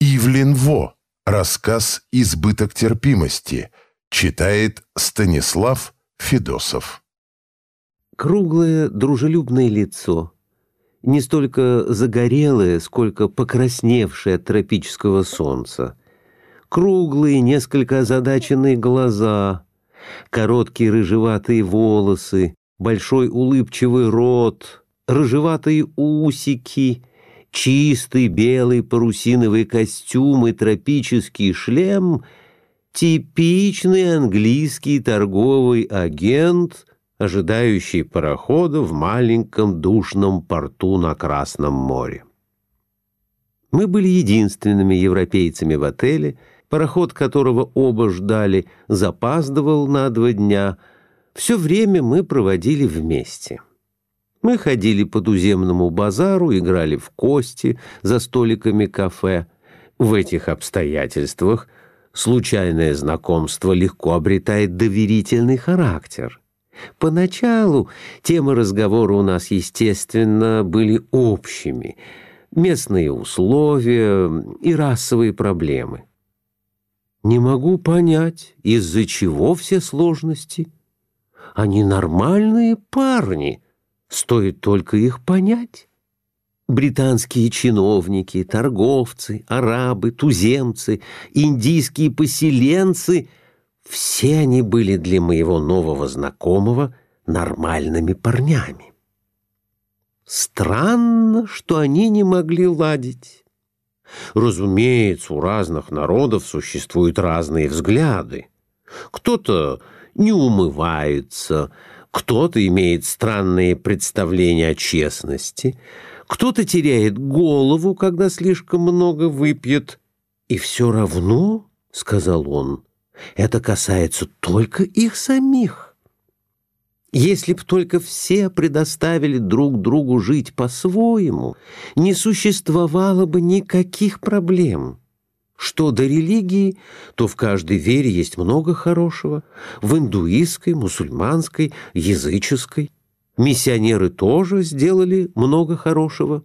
Ивлин Во. Рассказ «Избыток терпимости» читает Станислав Федосов. Круглое, дружелюбное лицо, не столько загорелое, сколько покрасневшее от тропического солнца, круглые, несколько озадаченные глаза, короткие рыжеватые волосы, большой улыбчивый рот, рыжеватые усики — чистый белый парусиновый костюм и тропический шлем — типичный английский торговый агент, ожидающий парохода в маленьком душном порту на Красном море. Мы были единственными европейцами в отеле, пароход которого оба ждали, запаздывал на два дня. Все время мы проводили вместе. Мы ходили по туземному базару, играли в кости за столиками кафе. В этих обстоятельствах случайное знакомство легко обретает доверительный характер. Поначалу темы разговора у нас, естественно, были общими. Местные условия и расовые проблемы. Не могу понять, из-за чего все сложности. Они нормальные парни — Стоит только их понять. Британские чиновники, торговцы, арабы, туземцы, индийские поселенцы — все они были для моего нового знакомого нормальными парнями. Странно, что они не могли ладить. Разумеется, у разных народов существуют разные взгляды. Кто-то не умывается, кто-то имеет странные представления о честности, кто-то теряет голову, когда слишком много выпьет. И все равно, — сказал он, — это касается только их самих. Если б только все предоставили друг другу жить по-своему, не существовало бы никаких проблем. Что до религии, то в каждой вере есть много хорошего. В индуистской, мусульманской, языческой. Миссионеры тоже сделали много хорошего.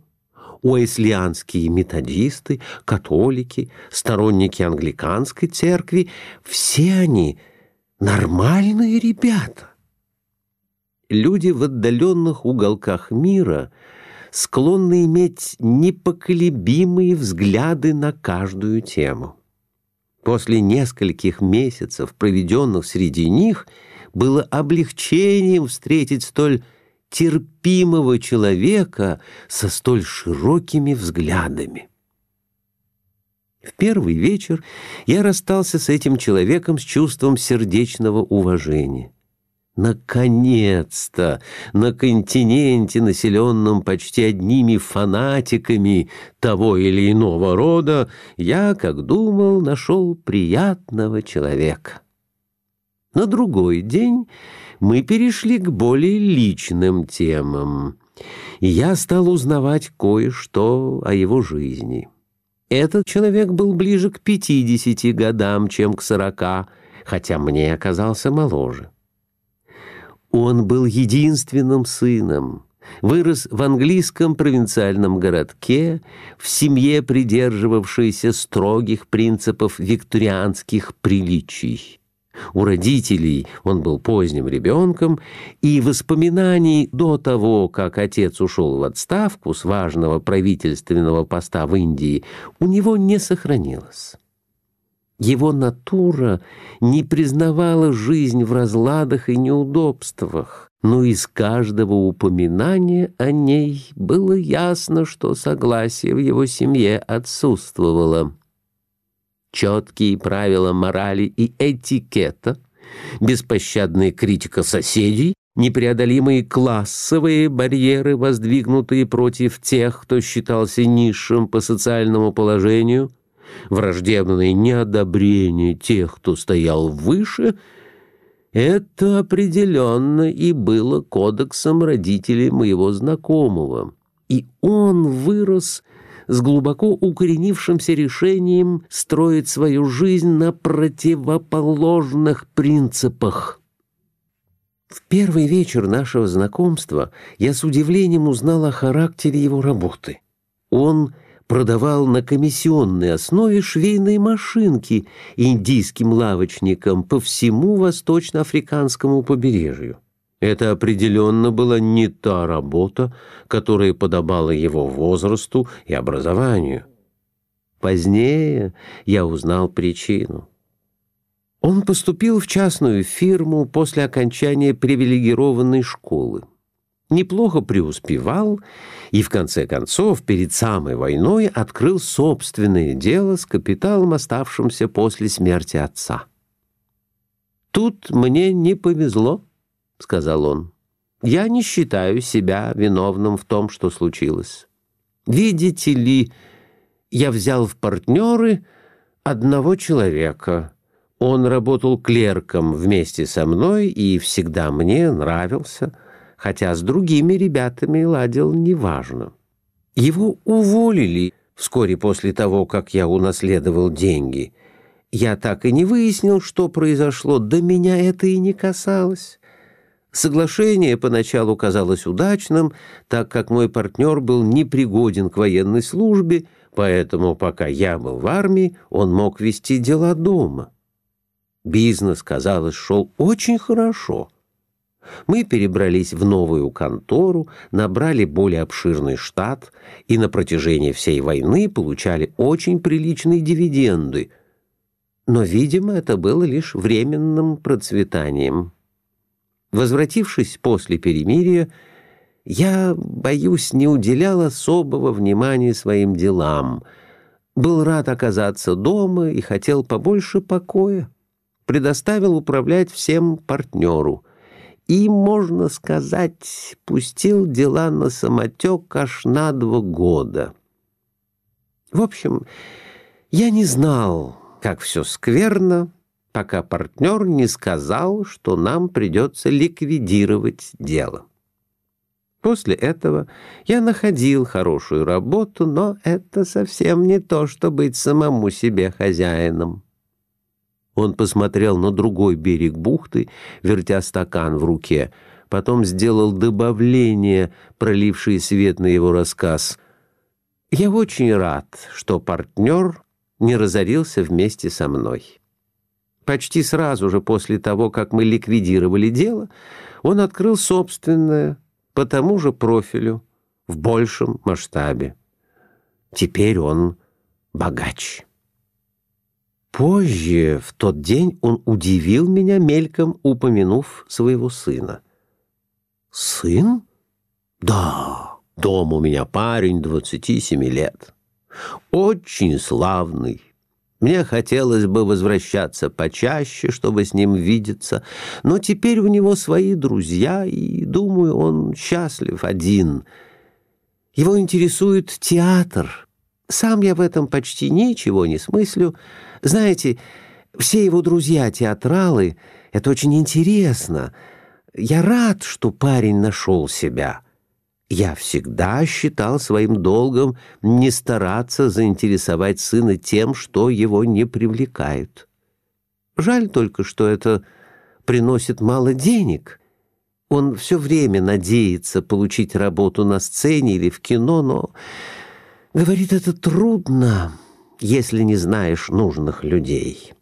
Уэслианские методисты, католики, сторонники англиканской церкви — все они нормальные ребята. Люди в отдаленных уголках мира — склонны иметь непоколебимые взгляды на каждую тему. После нескольких месяцев, проведенных среди них, было облегчением встретить столь терпимого человека со столь широкими взглядами. В первый вечер я расстался с этим человеком с чувством сердечного уважения. Наконец-то на континенте, населенном почти одними фанатиками того или иного рода, я, как думал, нашел приятного человека. На другой день мы перешли к более личным темам, и я стал узнавать кое-что о его жизни. Этот человек был ближе к пятидесяти годам, чем к сорока, хотя мне оказался моложе. Он был единственным сыном, вырос в английском провинциальном городке, в семье, придерживавшейся строгих принципов викторианских приличий. У родителей он был поздним ребенком, и воспоминаний до того, как отец ушел в отставку с важного правительственного поста в Индии, у него не сохранилось. Его натура не признавала жизнь в разладах и неудобствах, но из каждого упоминания о ней было ясно, что согласие в его семье отсутствовало. Четкие правила морали и этикета, беспощадная критика соседей, непреодолимые классовые барьеры, воздвигнутые против тех, кто считался низшим по социальному положению — враждебное неодобрение тех, кто стоял выше, это определенно и было кодексом родителей моего знакомого. И он вырос с глубоко укоренившимся решением строить свою жизнь на противоположных принципах. В первый вечер нашего знакомства я с удивлением узнал о характере его работы. Он продавал на комиссионной основе швейные машинки индийским лавочникам по всему восточноафриканскому побережью. Это определенно была не та работа, которая подобала его возрасту и образованию. Позднее я узнал причину. Он поступил в частную фирму после окончания привилегированной школы. Неплохо преуспевал и, в конце концов, перед самой войной открыл собственное дело с капиталом, оставшимся после смерти отца. «Тут мне не повезло», — сказал он. «Я не считаю себя виновным в том, что случилось. Видите ли, я взял в партнеры одного человека» Он работал клерком вместе со мной и всегда мне нравился, хотя с другими ребятами ладил неважно. Его уволили вскоре после того, как я унаследовал деньги. Я так и не выяснил, что произошло, да меня это и не касалось. Соглашение поначалу казалось удачным, так как мой партнер был непригоден к военной службе, поэтому пока я был в армии, он мог вести дела дома. Бизнес, казалось, шел очень хорошо. Мы перебрались в новую контору, набрали более обширный штат и на протяжении всей войны получали очень приличные дивиденды. Но, видимо, это было лишь временным процветанием. Возвратившись после перемирия, я, боюсь, не уделял особого внимания своим делам. Был рад оказаться дома и хотел побольше покоя предоставил управлять всем партнеру и, можно сказать, пустил дела на самотек аж на два года. В общем, я не знал, как все скверно, пока партнер не сказал, что нам придется ликвидировать дело. После этого я находил хорошую работу, но это совсем не то, что быть самому себе хозяином. Он посмотрел на другой берег бухты, вертя стакан в руке. Потом сделал добавление, пролившее свет на его рассказ. «Я очень рад, что партнер не разорился вместе со мной». Почти сразу же после того, как мы ликвидировали дело, он открыл собственное, по тому же профилю, в большем масштабе. Теперь он богач. Позже, в тот день, он удивил меня мельком, упомянув своего сына. «Сын? Да, дом у меня парень двадцати семи лет. Очень славный. Мне хотелось бы возвращаться почаще, чтобы с ним видеться, но теперь у него свои друзья, и, думаю, он счастлив один. Его интересует театр. Сам я в этом почти ничего не смыслю, знаете, все его друзья-театралы — это очень интересно. Я рад, что парень нашел себя. Я всегда считал своим долгом не стараться заинтересовать сына тем, что его не привлекает. Жаль только, что это приносит мало денег. Он все время надеется получить работу на сцене или в кино, но, говорит, это трудно если не знаешь нужных людей.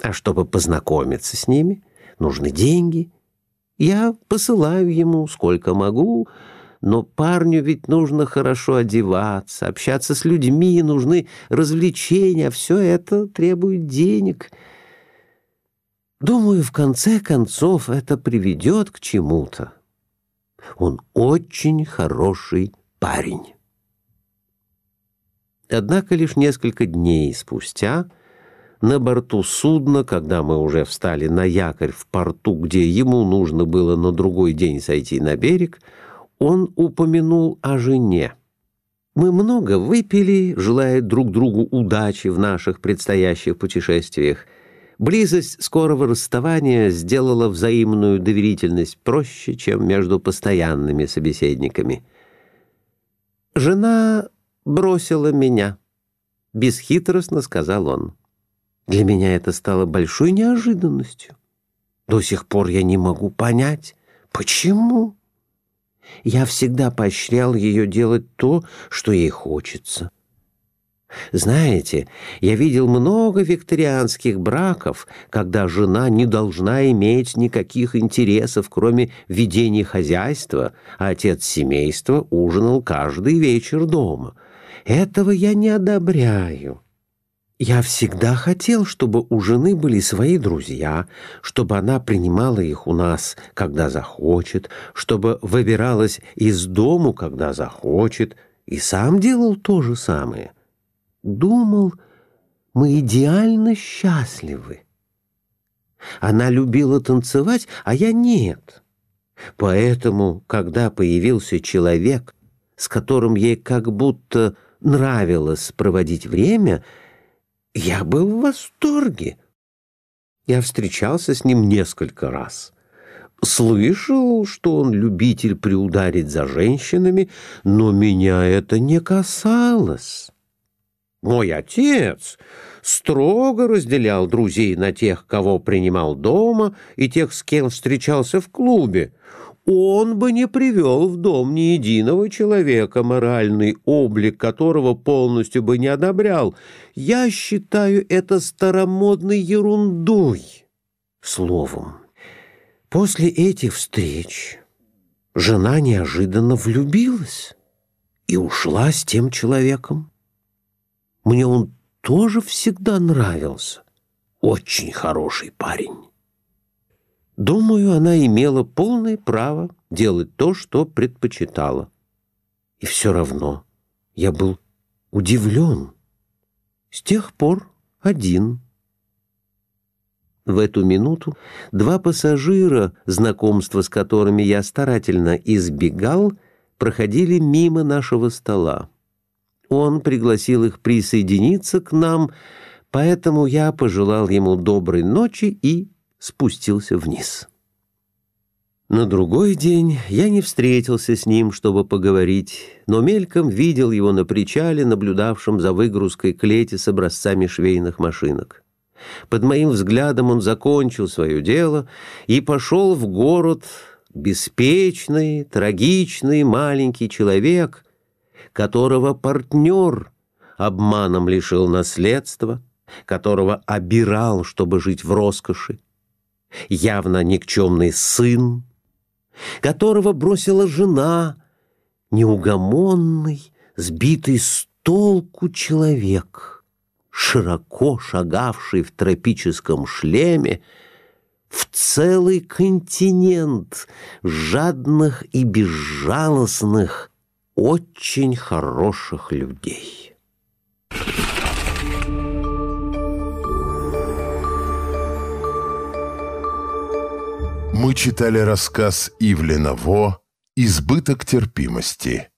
А чтобы познакомиться с ними, нужны деньги. Я посылаю ему сколько могу, но парню ведь нужно хорошо одеваться, общаться с людьми, нужны развлечения, а все это требует денег. Думаю, в конце концов это приведет к чему-то. Он очень хороший парень. Однако лишь несколько дней спустя на борту судна, когда мы уже встали на якорь в порту, где ему нужно было на другой день сойти на берег, он упомянул о жене. Мы много выпили, желая друг другу удачи в наших предстоящих путешествиях. Близость скорого расставания сделала взаимную доверительность проще, чем между постоянными собеседниками. Жена бросила меня», — бесхитростно сказал он. Для меня это стало большой неожиданностью. До сих пор я не могу понять, почему. Я всегда поощрял ее делать то, что ей хочется. Знаете, я видел много викторианских браков, когда жена не должна иметь никаких интересов, кроме ведения хозяйства, а отец семейства ужинал каждый вечер дома. Этого я не одобряю. Я всегда хотел, чтобы у жены были свои друзья, чтобы она принимала их у нас, когда захочет, чтобы выбиралась из дому, когда захочет, и сам делал то же самое. Думал, мы идеально счастливы. Она любила танцевать, а я нет. Поэтому, когда появился человек, с которым ей как будто нравилось проводить время — я был в восторге. Я встречался с ним несколько раз. Слышал, что он любитель приударить за женщинами, но меня это не касалось. Мой отец строго разделял друзей на тех, кого принимал дома, и тех, с кем встречался в клубе он бы не привел в дом ни единого человека, моральный облик которого полностью бы не одобрял. Я считаю это старомодной ерундой. Словом, после этих встреч жена неожиданно влюбилась и ушла с тем человеком. Мне он тоже всегда нравился. Очень хороший парень. Думаю, она имела полное право делать то, что предпочитала. И все равно я был удивлен. С тех пор один. В эту минуту два пассажира, знакомства с которыми я старательно избегал, проходили мимо нашего стола. Он пригласил их присоединиться к нам, поэтому я пожелал ему доброй ночи и спустился вниз. На другой день я не встретился с ним, чтобы поговорить, но мельком видел его на причале, наблюдавшем за выгрузкой клети с образцами швейных машинок. Под моим взглядом он закончил свое дело и пошел в город беспечный, трагичный маленький человек, которого партнер обманом лишил наследства, которого обирал, чтобы жить в роскоши, явно никчемный сын, которого бросила жена, неугомонный, сбитый с толку человек, широко шагавший в тропическом шлеме, в целый континент жадных и безжалостных, очень хороших людей. Мы читали рассказ Ивлена Во «Избыток терпимости».